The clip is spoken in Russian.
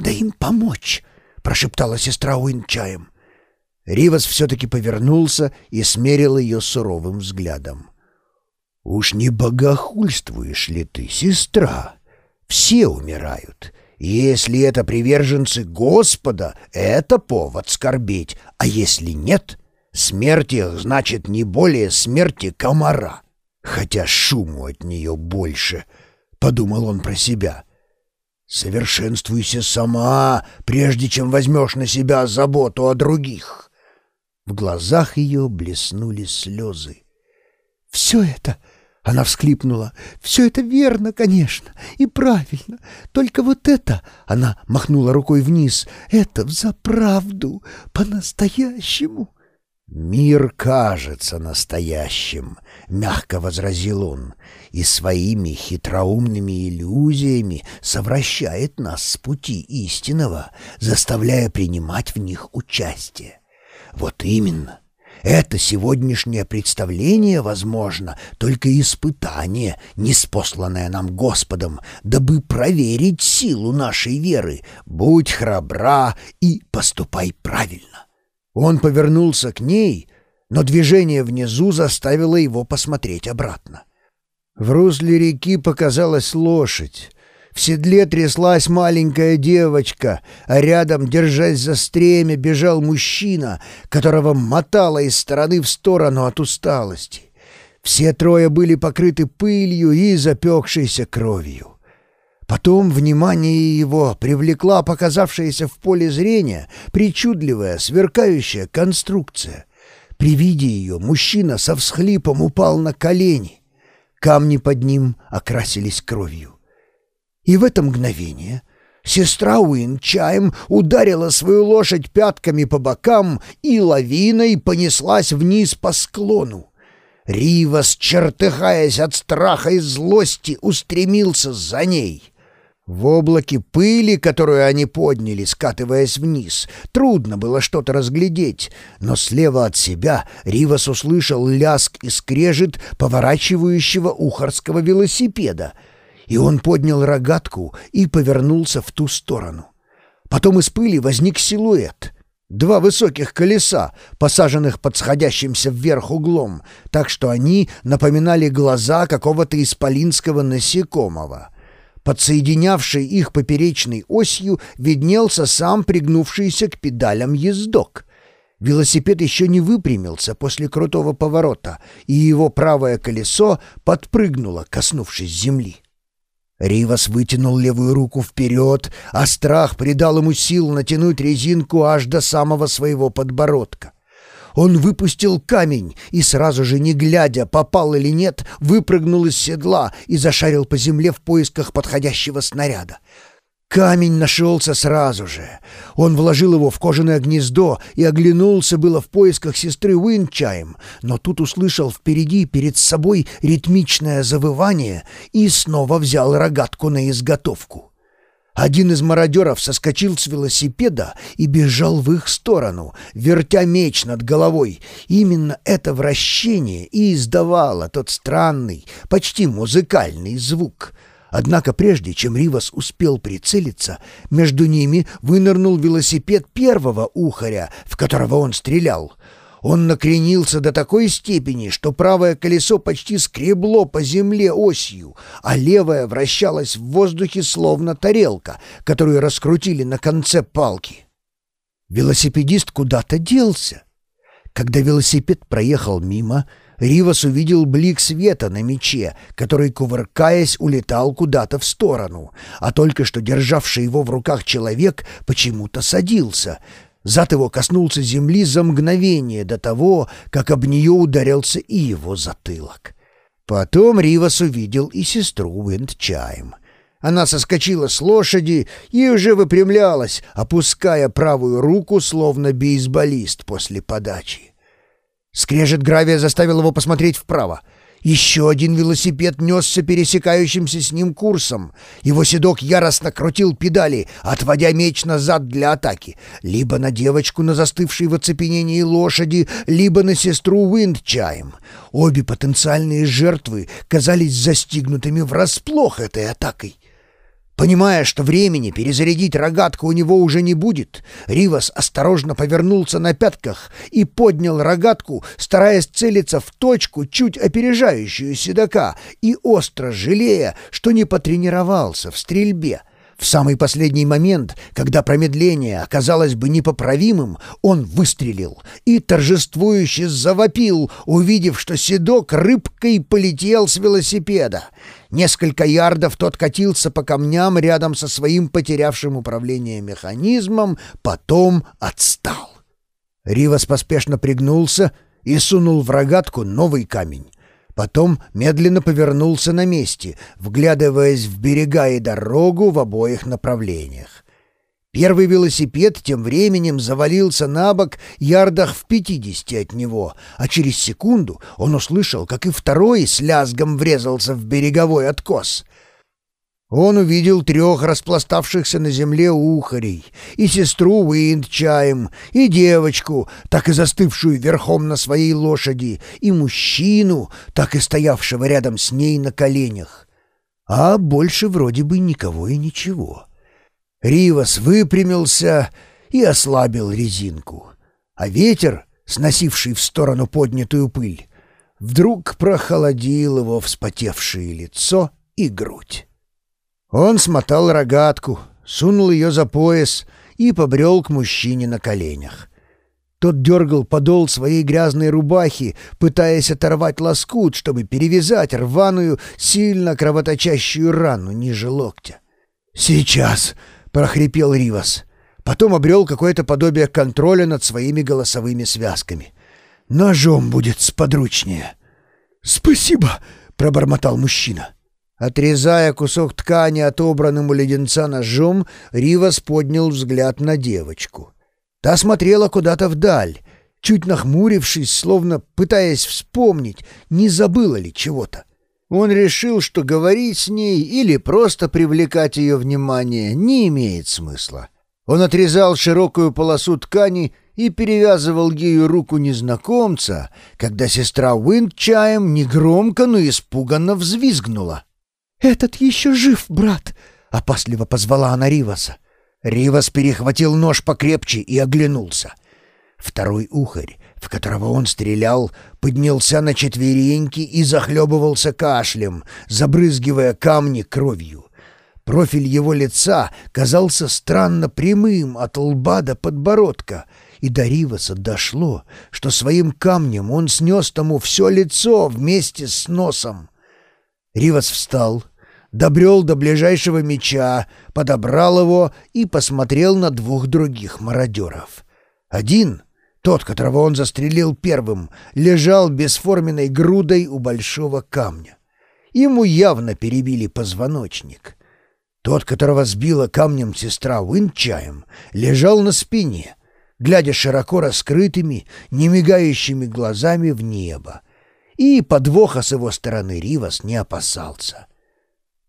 «Надо им помочь», — прошептала сестра Уинчаем. Ривас все-таки повернулся и смерил ее суровым взглядом. «Уж не богохульствуешь ли ты, сестра? Все умирают. Если это приверженцы Господа, это повод скорбеть, а если нет, смерть их значит не более смерти комара. Хотя шуму от нее больше», — подумал он про себя. «Совершенствуйся сама, прежде чем возьмешь на себя заботу о других». В глазах ее блеснули слезы. «Все это...» — она всклипнула. «Все это верно, конечно, и правильно. Только вот это...» — она махнула рукой вниз. «Это взаправду, по-настоящему». «Мир кажется настоящим», — мягко возразил он, «и своими хитроумными иллюзиями совращает нас с пути истинного, заставляя принимать в них участие. Вот именно. Это сегодняшнее представление, возможно, только испытание, неспосланное нам Господом, дабы проверить силу нашей веры. Будь храбра и поступай правильно. Он повернулся к ней, но движение внизу заставило его посмотреть обратно. В русле реки показалась лошадь. В седле тряслась маленькая девочка, а рядом, держась за стремя, бежал мужчина, которого мотало из стороны в сторону от усталости. Все трое были покрыты пылью и запекшейся кровью. Потом внимание его привлекла показавшаяся в поле зрения причудливая, сверкающая конструкция. При виде ее мужчина со всхлипом упал на колени. Камни под ним окрасились кровью. И в это мгновение сестра Уин чаем ударила свою лошадь пятками по бокам и лавиной понеслась вниз по склону. Ривас, чертыхаясь от страха и злости, устремился за ней. В облаке пыли, которую они подняли, скатываясь вниз, трудно было что-то разглядеть, но слева от себя Ривас услышал ляск и скрежет поворачивающего ухарского велосипеда — и он поднял рогатку и повернулся в ту сторону. Потом из пыли возник силуэт. Два высоких колеса, посаженных под сходящимся вверх углом, так что они напоминали глаза какого-то исполинского насекомого. Подсоединявший их поперечной осью виднелся сам пригнувшийся к педалям ездок — Велосипед еще не выпрямился после крутого поворота, и его правое колесо подпрыгнуло, коснувшись земли. Ривас вытянул левую руку вперед, а страх придал ему сил натянуть резинку аж до самого своего подбородка. Он выпустил камень и сразу же, не глядя, попал или нет, выпрыгнул из седла и зашарил по земле в поисках подходящего снаряда. Камень нашелся сразу же. Он вложил его в кожаное гнездо и оглянулся было в поисках сестры Уинчаем, но тут услышал впереди перед собой ритмичное завывание и снова взял рогатку на изготовку. Один из мародеров соскочил с велосипеда и бежал в их сторону, вертя меч над головой. Именно это вращение и издавало тот странный, почти музыкальный звук — Однако прежде чем Ривас успел прицелиться, между ними вынырнул велосипед первого ухаря, в которого он стрелял. Он накренился до такой степени, что правое колесо почти скребло по земле осью, а левое вращалось в воздухе словно тарелка, которую раскрутили на конце палки. Велосипедист куда-то делся. Когда велосипед проехал мимо, Ривас увидел блик света на мече, который, кувыркаясь, улетал куда-то в сторону, а только что державший его в руках человек почему-то садился. Зад его коснулся земли за мгновение до того, как об нее ударился и его затылок. Потом Ривас увидел и сестру Уиндчайм. Она соскочила с лошади и уже выпрямлялась, опуская правую руку, словно бейсболист после подачи. Скрежет гравия заставил его посмотреть вправо. Еще один велосипед несся пересекающимся с ним курсом. Его седок яростно крутил педали, отводя меч назад для атаки. Либо на девочку на застывшей в оцепенении лошади, либо на сестру Уиндчайм. Обе потенциальные жертвы казались застигнутыми врасплох этой атакой. Понимая, что времени перезарядить рогатку у него уже не будет, Ривас осторожно повернулся на пятках и поднял рогатку, стараясь целиться в точку, чуть опережающую седока, и остро жалея, что не потренировался в стрельбе. В самый последний момент, когда промедление оказалось бы непоправимым, он выстрелил и торжествующе завопил, увидев, что седок рыбкой полетел с велосипеда. Несколько ярдов тот катился по камням рядом со своим потерявшим управление механизмом, потом отстал. Ривас поспешно пригнулся и сунул в рогатку новый камень. Потом медленно повернулся на месте, вглядываясь в берега и дорогу в обоих направлениях. Первый велосипед тем временем завалился на бок ярдах в пятидесяти от него, а через секунду он услышал, как и второй с лязгом врезался в береговой откос. Он увидел трех распластавшихся на земле ухарей, и сестру Уиндчаем, и девочку, так и застывшую верхом на своей лошади, и мужчину, так и стоявшего рядом с ней на коленях. А больше вроде бы никого и ничего. Ривас выпрямился и ослабил резинку, а ветер, сносивший в сторону поднятую пыль, вдруг прохолодил его вспотевшее лицо и грудь. Он смотал рогатку, сунул ее за пояс и побрел к мужчине на коленях. Тот дергал подол своей грязной рубахи, пытаясь оторвать лоскут, чтобы перевязать рваную, сильно кровоточащую рану ниже локтя. «Сейчас!» — прохрипел Ривас. Потом обрел какое-то подобие контроля над своими голосовыми связками. «Ножом будет сподручнее». «Спасибо!» — пробормотал мужчина. Отрезая кусок ткани отобранным у леденца ножом, Ривас поднял взгляд на девочку. Та смотрела куда-то вдаль, чуть нахмурившись, словно пытаясь вспомнить, не забыла ли чего-то. Он решил, что говорить с ней или просто привлекать ее внимание не имеет смысла. Он отрезал широкую полосу ткани и перевязывал ею руку незнакомца, когда сестра Уиндчаем негромко, но испуганно взвизгнула. «Этот еще жив, брат!» — опасливо позвала она Риваса. Ривас перехватил нож покрепче и оглянулся. Второй ухарь, в которого он стрелял, поднялся на четвереньки и захлебывался кашлем, забрызгивая камни кровью. Профиль его лица казался странно прямым от лба до подбородка, и до Риваса дошло, что своим камнем он снес тому все лицо вместе с носом. Ривас встал, добрел до ближайшего меча, подобрал его и посмотрел на двух других мародеров. Один, тот, которого он застрелил первым, лежал бесформенной грудой у большого камня. Ему явно перебили позвоночник. Тот, которого сбила камнем сестра Уинчаем, лежал на спине, глядя широко раскрытыми, немигающими глазами в небо. И подвоха с его стороны Ривас не опасался.